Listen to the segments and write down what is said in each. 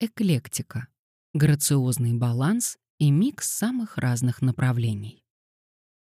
Эклектика — грациозный баланс и микс самых разных направлений.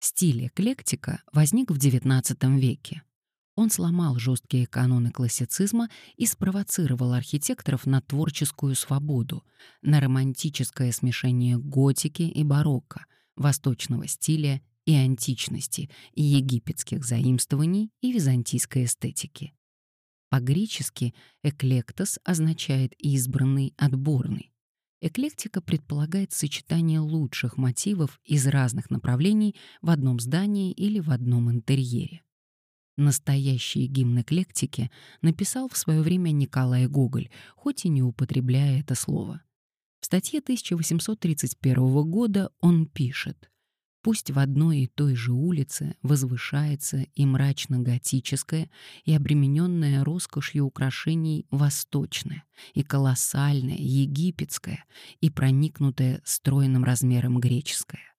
Стиль эклектика возник в XIX веке. Он сломал жесткие каноны классицизма и спровоцировал архитекторов на творческую свободу, на романтическое смешение готики и барокко, восточного стиля и античности, египетских заимствований и византийской эстетики. По-гречески «эклектос» означает «избранный», «отборный». Эклектика предполагает сочетание лучших мотивов из разных направлений в одном здании или в одном интерьере. Настоящий гимн эклектики написал в свое время Николай Гоголь, хоть и не употребляя это слово. В статье 1831 года он пишет Пусть в одной и той же улице возвышается и мрачно-готическое, и обремененное роскошью украшений восточное, и колоссальное, египетское, и проникнутое стройным размером греческое.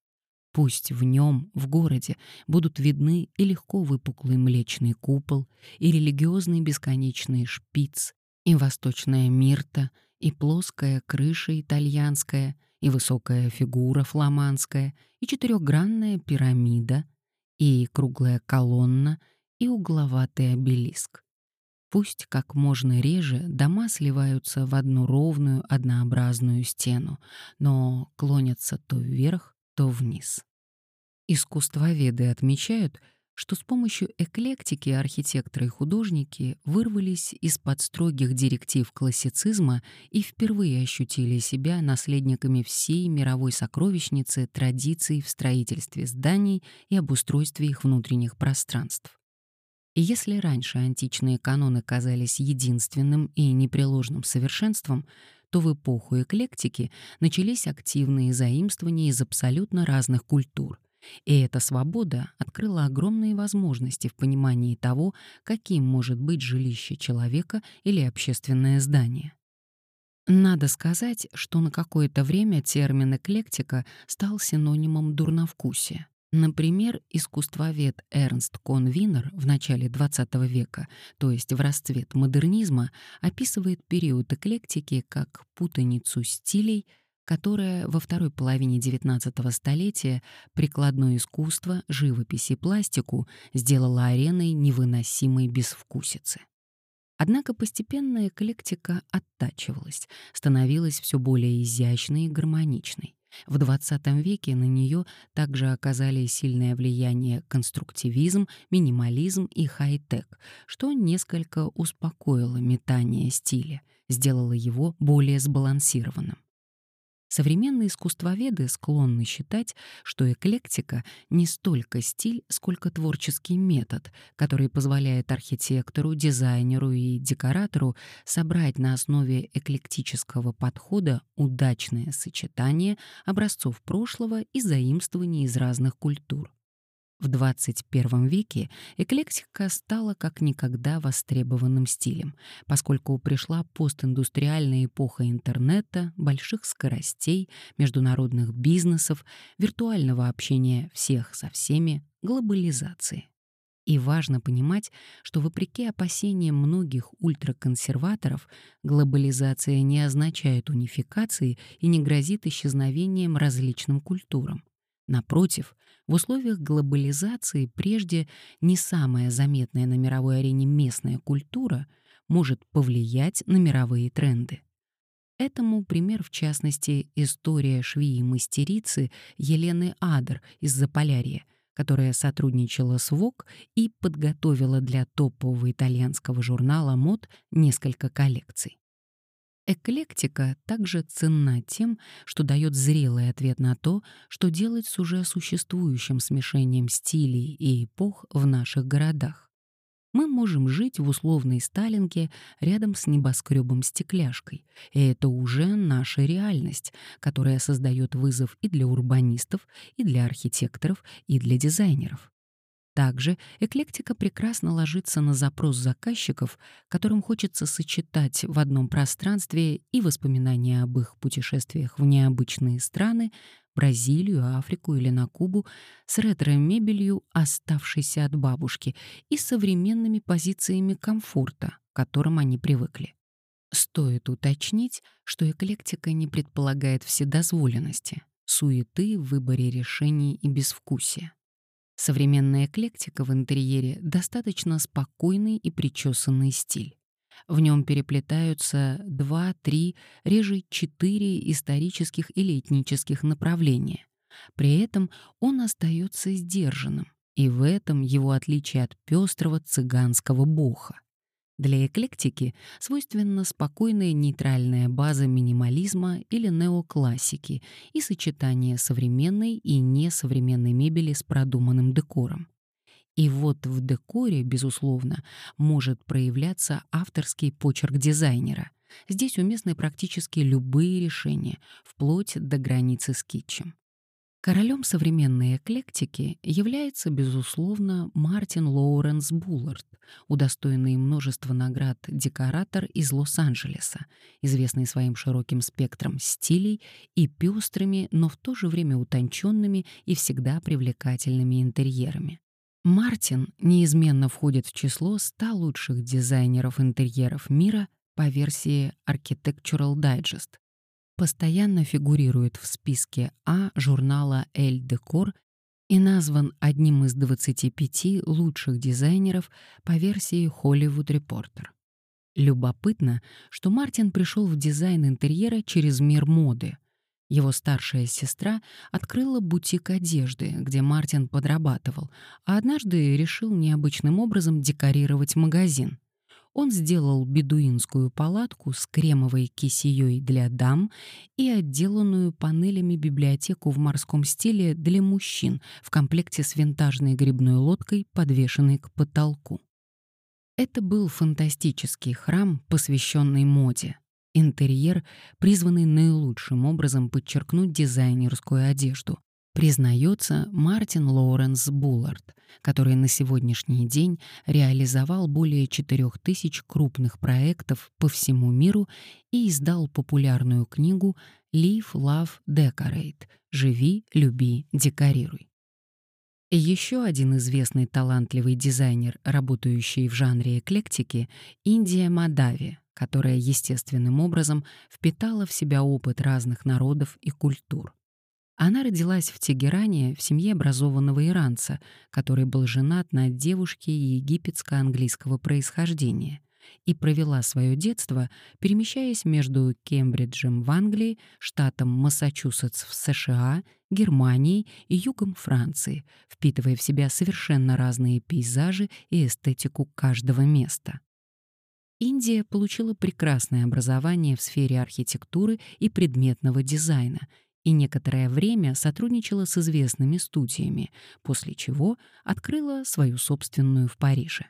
Пусть в нем, в городе, будут видны и легко выпуклый млечный купол, и религиозный бесконечный шпиц, и восточная мирта, и плоская крыша итальянская — и высокая фигура фламандская, и четырехгранная пирамида, и круглая колонна, и угловатый обелиск. Пусть как можно реже дома сливаются в одну ровную, однообразную стену, но клонятся то вверх, то вниз. Искусствоведы отмечают, что с помощью эклектики архитекторы и художники вырвались из-под строгих директив классицизма и впервые ощутили себя наследниками всей мировой сокровищницы традиций в строительстве зданий и обустройстве их внутренних пространств. И если раньше античные каноны казались единственным и непреложным совершенством, то в эпоху эклектики начались активные заимствования из абсолютно разных культур — и эта свобода открыла огромные возможности в понимании того, каким может быть жилище человека или общественное здание. Надо сказать, что на какое-то время термин «эклектика» стал синонимом дурновкусия. Например, искусствовед Эрнст Кон Винер в начале XX века, то есть в расцвет модернизма, описывает период эклектики как путаницу стилей, которая во второй половине XIX столетия прикладное искусство, живопись и пластику сделала ареной невыносимой безвкусицы. Однако постепенно эклектика оттачивалась, становилась все более изящной и гармоничной. В XX веке на нее также оказали сильное влияние конструктивизм, минимализм и хай-тек, что несколько успокоило метание стиля, сделало его более сбалансированным. Современные искусствоведы склонны считать, что эклектика не столько стиль, сколько творческий метод, который позволяет архитектору, дизайнеру и декоратору собрать на основе эклектического подхода удачное сочетание образцов прошлого и заимствований из разных культур. В 21 веке эклектика стала как никогда востребованным стилем, поскольку пришла постиндустриальная эпоха интернета, больших скоростей, международных бизнесов, виртуального общения всех со всеми, глобализации. И важно понимать, что вопреки опасениям многих ультраконсерваторов, глобализация не означает унификации и не грозит исчезновением различным культурам. Напротив, в условиях глобализации прежде не самая заметная на мировой арене местная культура может повлиять на мировые тренды. Этому пример, в частности, история швеи-мастерицы Елены Адер из Заполярья, которая сотрудничала с ВОК и подготовила для топового итальянского журнала мод несколько коллекций. Эклектика также ценна тем, что дает зрелый ответ на то, что делать с уже существующим смешением стилей и эпох в наших городах. Мы можем жить в условной Сталинке рядом с небоскребом-стекляшкой, и это уже наша реальность, которая создает вызов и для урбанистов, и для архитекторов, и для дизайнеров. Также эклектика прекрасно ложится на запрос заказчиков, которым хочется сочетать в одном пространстве и воспоминания об их путешествиях в необычные страны, Бразилию, Африку или на Кубу, с ретро-мебелью, оставшейся от бабушки, и современными позициями комфорта, к которым они привыкли. Стоит уточнить, что эклектика не предполагает вседозволенности, суеты в выборе решений и безвкусия. Современная эклектика в интерьере достаточно спокойный и причесанный стиль. В нем переплетаются два, три, реже четыре исторических или этнических направления. При этом он остается сдержанным, и в этом его отличие от пестрого цыганского боха. Для эклектики свойственна спокойная нейтральная база минимализма или неоклассики и сочетание современной и несовременной мебели с продуманным декором. И вот в декоре, безусловно, может проявляться авторский почерк дизайнера. Здесь уместны практически любые решения, вплоть до границы с китчем. Королем современной эклектики является, безусловно, Мартин Лоуренс Буллард, удостоенный множества наград декоратор из Лос-Анджелеса, известный своим широким спектром стилей и пестрыми, но в то же время утонченными и всегда привлекательными интерьерами. Мартин неизменно входит в число 100 лучших дизайнеров интерьеров мира по версии Architectural Digest, постоянно фигурирует в списке А журнала «Эль Декор» и назван одним из 25 лучших дизайнеров по версии Hollywood Reporter. Любопытно, что Мартин пришел в дизайн интерьера через мир моды. Его старшая сестра открыла бутик одежды, где Мартин подрабатывал, а однажды решил необычным образом декорировать магазин он сделал бедуинскую палатку с кремовой кисеей для дам и отделанную панелями библиотеку в морском стиле для мужчин в комплекте с винтажной грибной лодкой, подвешенной к потолку. Это был фантастический храм, посвященный моде. Интерьер, призванный наилучшим образом подчеркнуть дизайнерскую одежду, признается Мартин Лоуренс Буллард, который на сегодняшний день реализовал более 4000 крупных проектов по всему миру и издал популярную книгу «Live, Love, Decorate» — «Живи, люби, декорируй». Еще один известный талантливый дизайнер, работающий в жанре эклектики — Индия Мадави, которая естественным образом впитала в себя опыт разных народов и культур. Она родилась в Тегеране в семье образованного иранца, который был женат на девушке египетско-английского происхождения, и провела свое детство, перемещаясь между Кембриджем в Англии, штатом Массачусетс в США, Германией и югом Франции, впитывая в себя совершенно разные пейзажи и эстетику каждого места. Индия получила прекрасное образование в сфере архитектуры и предметного дизайна — и некоторое время сотрудничала с известными студиями, после чего открыла свою собственную в Париже.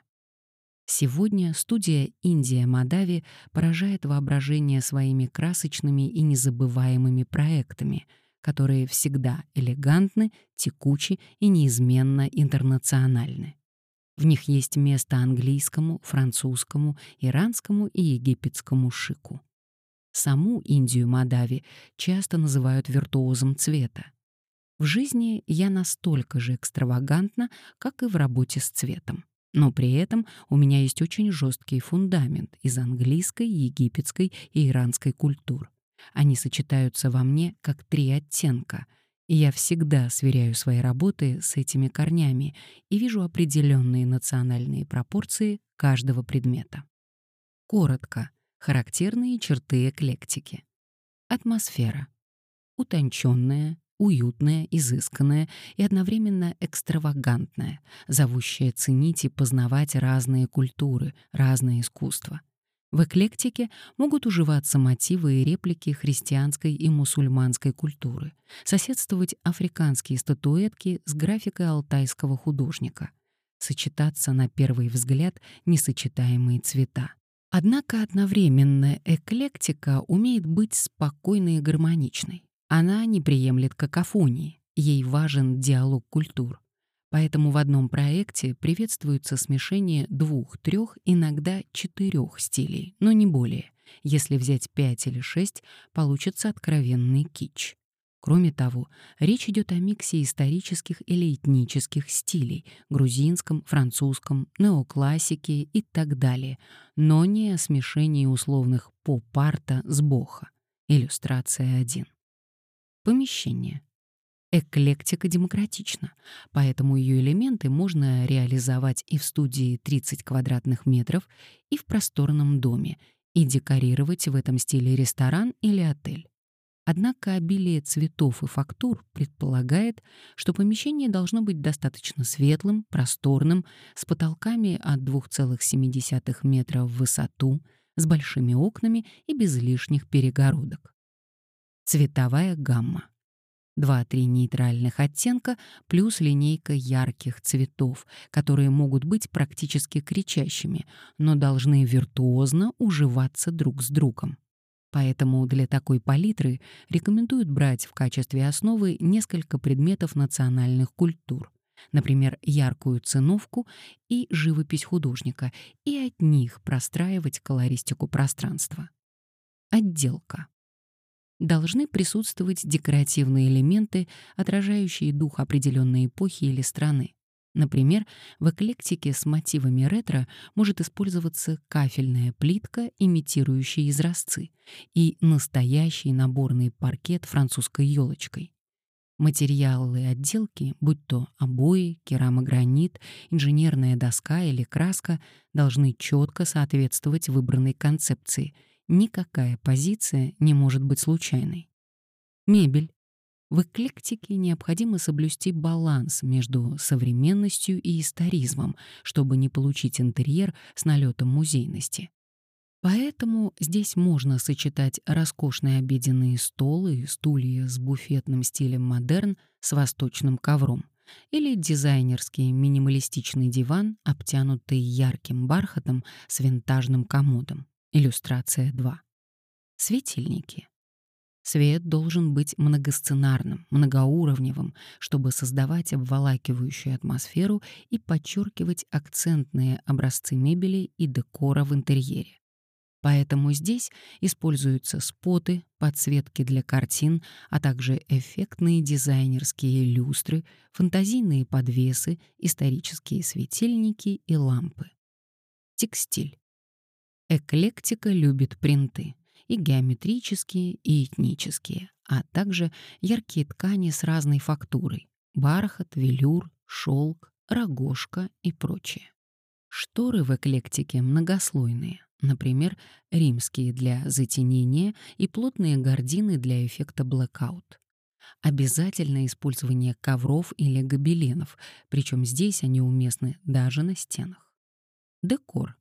Сегодня студия «Индия Мадави» поражает воображение своими красочными и незабываемыми проектами, которые всегда элегантны, текучи и неизменно интернациональны. В них есть место английскому, французскому, иранскому и египетскому шику. Саму Индию Мадави часто называют виртуозом цвета. В жизни я настолько же экстравагантна, как и в работе с цветом. Но при этом у меня есть очень жесткий фундамент из английской, египетской и иранской культур. Они сочетаются во мне как три оттенка, и я всегда сверяю свои работы с этими корнями и вижу определенные национальные пропорции каждого предмета. Коротко — Характерные черты эклектики. Атмосфера. Утонченная, уютная, изысканная и одновременно экстравагантная, зовущая ценить и познавать разные культуры, разные искусства. В эклектике могут уживаться мотивы и реплики христианской и мусульманской культуры, соседствовать африканские статуэтки с графикой алтайского художника, сочетаться на первый взгляд несочетаемые цвета. Однако одновременно эклектика умеет быть спокойной и гармоничной. Она не приемлет какофонии, ей важен диалог культур. Поэтому в одном проекте приветствуется смешение двух, трех, иногда четырех стилей, но не более. Если взять пять или шесть, получится откровенный кич. Кроме того, речь идет о миксе исторических или этнических стилей — грузинском, французском, неоклассике и так далее, но не о смешении условных поп-арта с бохо. Иллюстрация 1. Помещение. Эклектика демократична, поэтому ее элементы можно реализовать и в студии 30 квадратных метров, и в просторном доме, и декорировать в этом стиле ресторан или отель. Однако обилие цветов и фактур предполагает, что помещение должно быть достаточно светлым, просторным, с потолками от 2,7 метра в высоту, с большими окнами и без лишних перегородок. Цветовая гамма. 2-3 нейтральных оттенка плюс линейка ярких цветов, которые могут быть практически кричащими, но должны виртуозно уживаться друг с другом. Поэтому для такой палитры рекомендуют брать в качестве основы несколько предметов национальных культур, например, яркую циновку и живопись художника, и от них простраивать колористику пространства. Отделка. Должны присутствовать декоративные элементы, отражающие дух определенной эпохи или страны. Например, в эклектике с мотивами ретро может использоваться кафельная плитка, имитирующая изразцы, и настоящий наборный паркет французской елочкой. Материалы отделки, будь то обои, керамогранит, инженерная доска или краска, должны четко соответствовать выбранной концепции. Никакая позиция не может быть случайной. Мебель. В эклектике необходимо соблюсти баланс между современностью и историзмом, чтобы не получить интерьер с налетом музейности. Поэтому здесь можно сочетать роскошные обеденные столы и стулья с буфетным стилем модерн с восточным ковром или дизайнерский минималистичный диван, обтянутый ярким бархатом с винтажным комодом. Иллюстрация 2. Светильники. Свет должен быть многосценарным, многоуровневым, чтобы создавать обволакивающую атмосферу и подчеркивать акцентные образцы мебели и декора в интерьере. Поэтому здесь используются споты, подсветки для картин, а также эффектные дизайнерские люстры, фантазийные подвесы, исторические светильники и лампы. Текстиль. Эклектика любит принты и геометрические, и этнические, а также яркие ткани с разной фактурой — бархат, велюр, шелк, рогожка и прочее. Шторы в эклектике многослойные, например, римские для затенения и плотные гардины для эффекта блэкаут. Обязательно использование ковров или гобеленов, причем здесь они уместны даже на стенах. Декор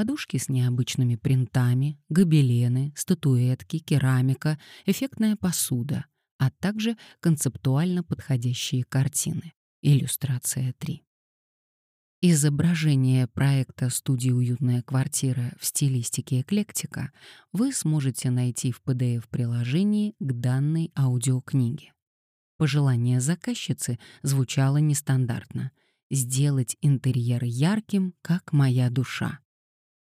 Подушки с необычными принтами, гобелены, статуэтки, керамика, эффектная посуда, а также концептуально подходящие картины. Иллюстрация 3. Изображение проекта студии «Уютная квартира» в стилистике эклектика вы сможете найти в PDF-приложении к данной аудиокниге. Пожелание заказчицы звучало нестандартно — сделать интерьер ярким, как моя душа.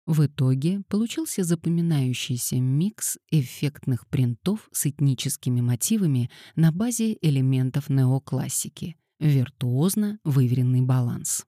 В итоге получился запоминающийся микс эффектных принтов с этническими мотивами на базе элементов неоклассики, виртуозно выверенный баланс.